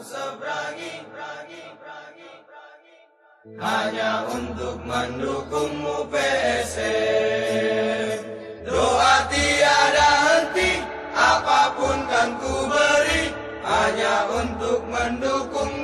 seberangi hanya untuk mendukungmu PSM doa tiada henti apa pun kan ku beri. Hanya untuk mendukungmu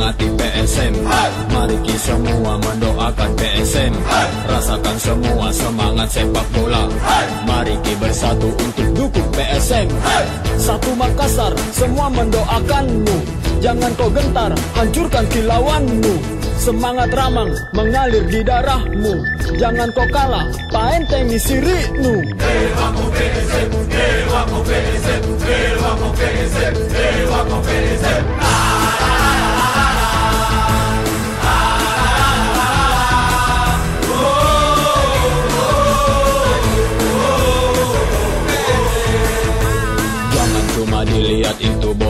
semangati PSM Mari kita semua mendoakan PSM Rasakan semua semangat sepak bola. Mari kita bersatu untuk dukung PSM Satu Makassar semua mendoakanmu. Jangan kau gentar hancurkan kilauanmu. Semangat ramang mengalir di darahmu. Jangan kau kalah paenteng sirikmu. Jangan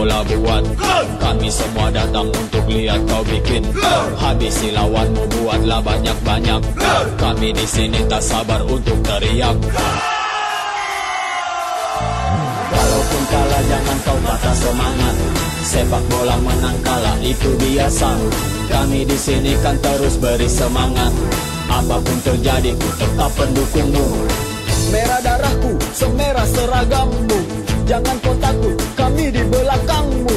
bola buat. Kami semua datang untuk lihat kau bikin. Habisi lawanmu buatlah banyak-banyak. Kami di sini tak sabar untuk teriak. Walaupun kalah jangan kau patah semangat Sepak bola menang kalah itu biasa. Kami di sini kan terus beri semangat. Apa pun terjadi ku tetap pendukungmu. Merah darahku, semerah seragammu jangan kau takut kami di belakangmu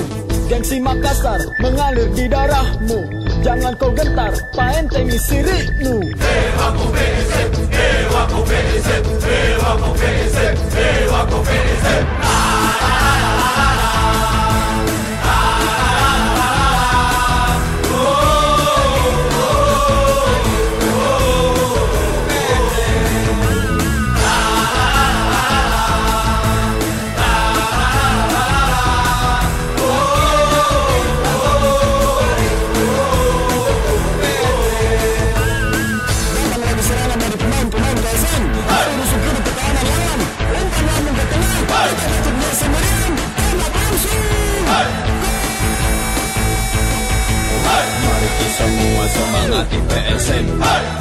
Gengsi Makassar mengalir di darahmu Jangan kau gentar paen temi sirikmu Hey aku BNC, hey aku BNC, hey aku BNC, hey aku BNC. Ah. Semua semangati PSM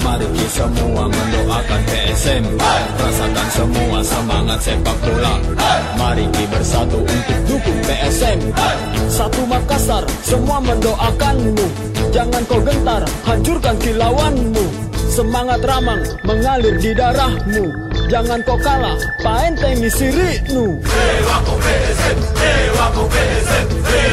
Mari kita semua mendoakan PSM Rasakan semua semangat sepak bola. Mari kita bersatu untuk dukung PSM Satu Makassar semua mendoakanmu. Jangan kau gentar hancurkan kilauanmu. Semangat ramang mengalir di darahmu. Jangan kau kalah paentengi sirikmu. Hey, wako PSM, hey, wako PSM, hey,